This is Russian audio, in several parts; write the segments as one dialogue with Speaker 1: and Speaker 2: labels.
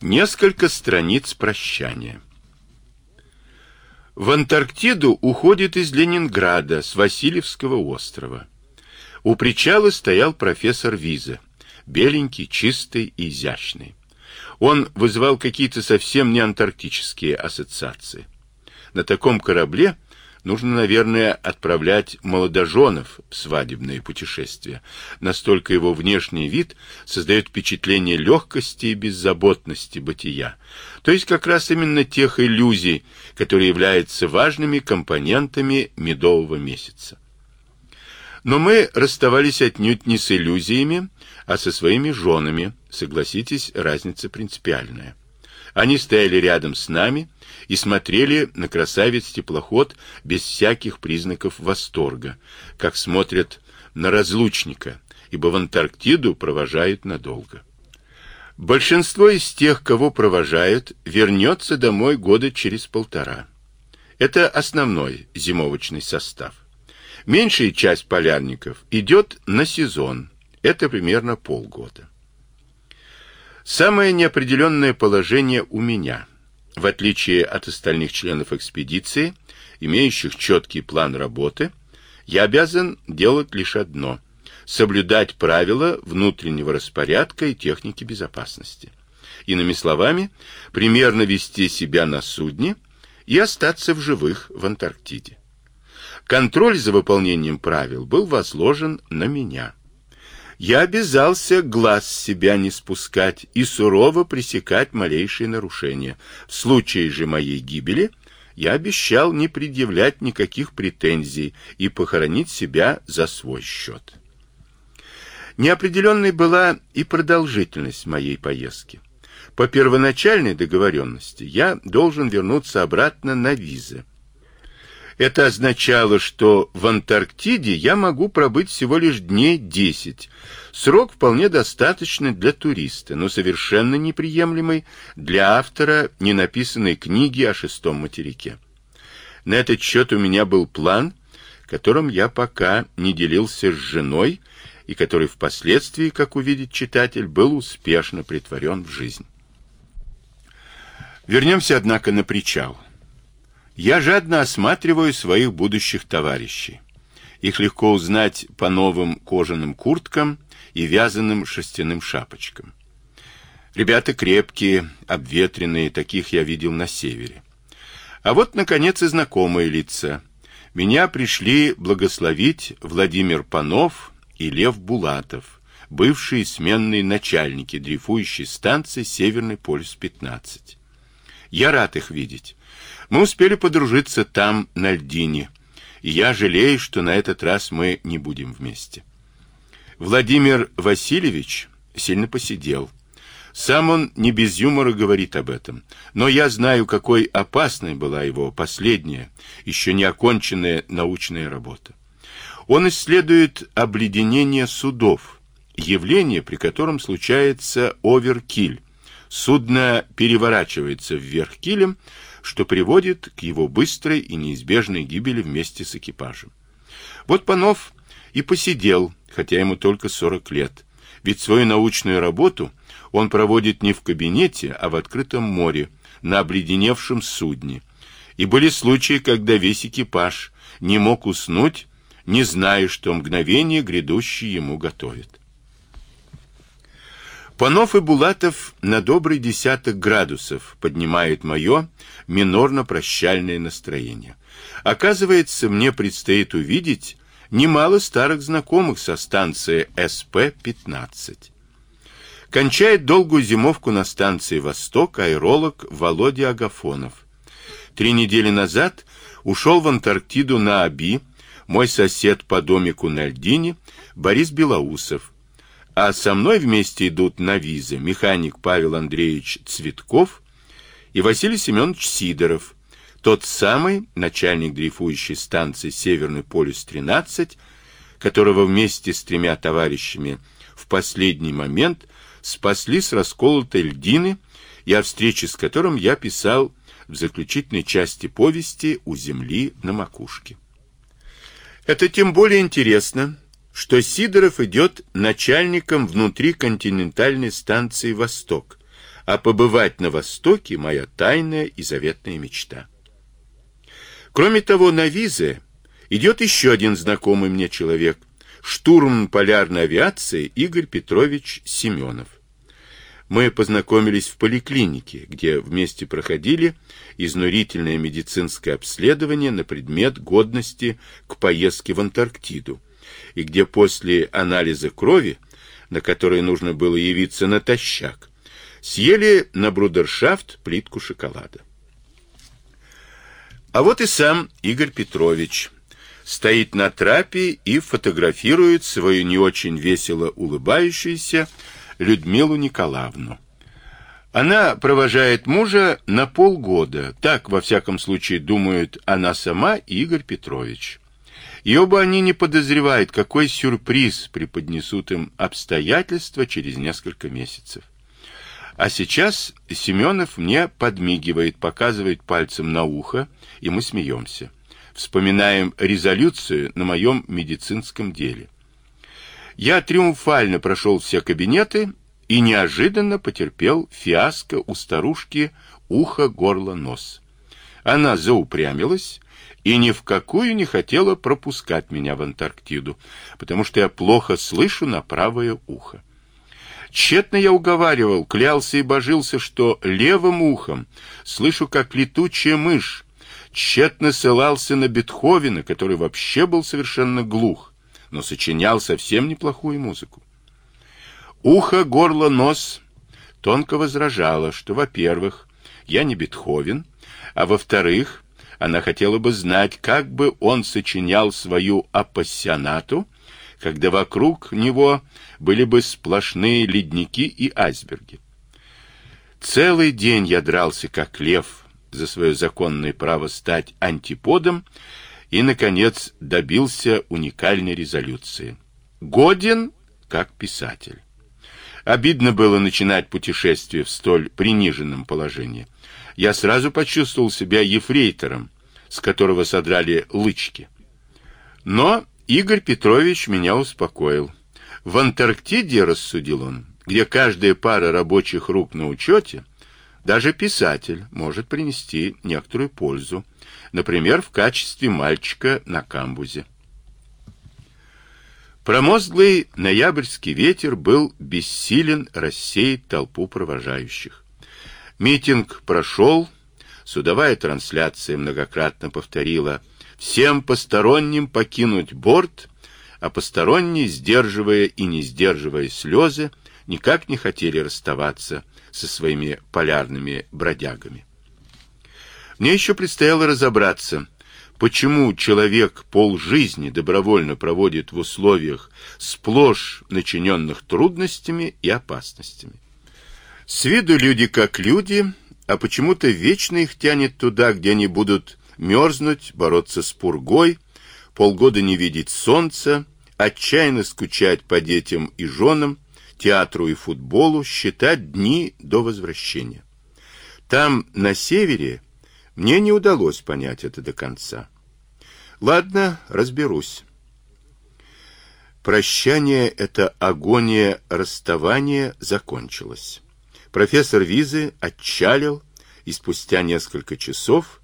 Speaker 1: Несколько страниц прощания. В Антарктиду уходит из Ленинграда с Васильевского острова. У причала стоял профессор Виза, беленький, чистый и изящный. Он вызывал какие-то совсем не антарктические ассоциации. На таком корабле нужно, наверное, отправлять молодоженов в свадебные путешествия. Настолько его внешний вид создает впечатление легкости и беззаботности бытия. То есть как раз именно тех иллюзий, которые являются важными компонентами медового месяца. Но мы расставались отнюдь не с иллюзиями, а со своими женами. Согласитесь, разница принципиальная. Они стояли рядом с нами и смотрели на красавец-теплоход без всяких признаков восторга, как смотрят на разлучника, ибо в Антарктиду провожают надолго. Большинство из тех, кого провожают, вернется домой года через полтора. Это основной зимовочный состав. Меньшая часть полярников идет на сезон. Это примерно полгода. Самое неопределенное положение у меня – в отличие от остальных членов экспедиции, имеющих четкий план работы, я обязан делать лишь одно – соблюдать правила внутреннего распорядка и техники безопасности. Иными словами, примерно вести себя на судне и остаться в живых в Антарктиде. Контроль за выполнением правил был возложен на меня я обязался глаз с себя не спускать и сурово пресекать малейшие нарушения. В случае же моей гибели я обещал не предъявлять никаких претензий и похоронить себя за свой счет. Неопределенной была и продолжительность моей поездки. По первоначальной договоренности я должен вернуться обратно на визы. Это означало, что в Антарктиде я могу пробыть всего лишь дней 10. Срок вполне достаточный для туриста, но совершенно неприемлемый для автора ненаписанной книги о шестом материке. На этот счет у меня был план, которым я пока не делился с женой и который впоследствии, как увидит читатель, был успешно притворен в жизнь. Вернемся, однако, на причал. Я жадно осматриваю своих будущих товарищей. Их легко узнать по новым кожаным курткам и вязаным шерстяным шапочкам. Ребята крепкие, обветренные, таких я видел на севере. А вот, наконец, и знакомые лица. Меня пришли благословить Владимир Панов и Лев Булатов, бывшие сменные начальники дрейфующей станции Северный полюс-15. Я рад их видеть. Мы успели подружиться там, на льдине, и я жалею, что на этот раз мы не будем вместе. Владимир Васильевич сильно посидел. Сам он не без юмора говорит об этом, но я знаю, какой опасной была его последняя, еще не оконченная научная работа. Он исследует обледенение судов, явление, при котором случается оверкиль. Судно переворачивается вверх килем, что приводит к его быстрой и неизбежной гибели вместе с экипажем. Вот Панов и посидел, хотя ему только 40 лет, ведь свою научную работу он проводит не в кабинете, а в открытом море, на обледеневшем судне. И были случаи, когда весь экипаж не мог уснуть, не зная, что мгновение грядущее ему готовит. Панов и Булатов на добрый десяток градусов поднимает мое минорно-прощальное настроение. Оказывается, мне предстоит увидеть немало старых знакомых со станции СП-15. Кончает долгую зимовку на станции «Восток» аэролог Володя Агафонов. Три недели назад ушел в Антарктиду на Аби мой сосед по домику на льдине Борис Белоусов, а со мной вместе идут на визы механик Павел Андреевич Цветков и Василий Семенович Сидоров, тот самый начальник дрейфующей станции Северный полюс-13, которого вместе с тремя товарищами в последний момент спасли с расколотой льдины и о встрече с которым я писал в заключительной части повести «У земли на макушке». Это тем более интересно, что Сидоров идет начальником внутри континентальной станции «Восток», а побывать на Востоке — моя тайная и заветная мечта. Кроме того, на визе идет еще один знакомый мне человек, штурман полярной авиации Игорь Петрович Семенов. Мы познакомились в поликлинике, где вместе проходили изнурительное медицинское обследование на предмет годности к поездке в Антарктиду, и где после анализа крови, на который нужно было явиться натощак, съели на брудершафт плитку шоколада. А вот и сам Игорь Петрович стоит на трапе и фотографирует свою не очень весело улыбающуюся Людмилу Николаевну. Она провожает мужа на полгода. Так, во всяком случае, думают она сама и Игорь Петрович. И оба они не подозревают, какой сюрприз преподнесут им обстоятельства через несколько месяцев. А сейчас Семенов мне подмигивает, показывает пальцем на ухо, и мы смеемся. Вспоминаем резолюцию на моем медицинском деле. Я триумфально прошел все кабинеты и неожиданно потерпел фиаско у старушки ухо, горло, нос. Она заупрямилась и ни в какую не хотела пропускать меня в Антарктиду, потому что я плохо слышу на правое ухо. Тщетно я уговаривал, клялся и божился, что левым ухом слышу, как летучая мышь. Тщетно ссылался на Бетховена, который вообще был совершенно глух, но сочинял совсем неплохую музыку. Ухо, горло, нос тонко возражало, что, во-первых, я не Бетховен, а во-вторых, она хотела бы знать, как бы он сочинял свою апассионату, когда вокруг него были бы сплошные ледники и айсберги. Целый день я дрался, как лев, за свое законное право стать антиподом и, наконец, добился уникальной резолюции. Годен как писатель. Обидно было начинать путешествие в столь приниженном положении. Я сразу почувствовал себя ефрейтором, с которого содрали лычки. Но Игорь Петрович меня успокоил. В Антарктиде, рассудил он, где каждая пара рабочих рук на учете, даже писатель может принести некоторую пользу, например, в качестве мальчика на камбузе. Промозглый ноябрьский ветер был бессилен рассеять толпу провожающих. Митинг прошел, судовая трансляция многократно повторила всем посторонним покинуть борт, а посторонние, сдерживая и не сдерживая слезы, никак не хотели расставаться со своими полярными бродягами. Мне еще предстояло разобраться, почему человек полжизни добровольно проводит в условиях сплошь начиненных трудностями и опасностями. С виду люди как люди, а почему-то вечно их тянет туда, где они будут мерзнуть, бороться с пургой, полгода не видеть солнца, отчаянно скучать по детям и женам, театру и футболу, считать дни до возвращения. Там, на севере, мне не удалось понять это до конца. Ладно, разберусь. Прощание, это агония расставания, закончилось. Профессор Визы отчалил, и спустя несколько часов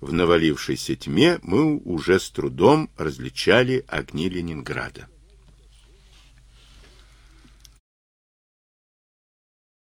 Speaker 1: в навалившейся тьме мы уже с трудом различали огни Ленинграда.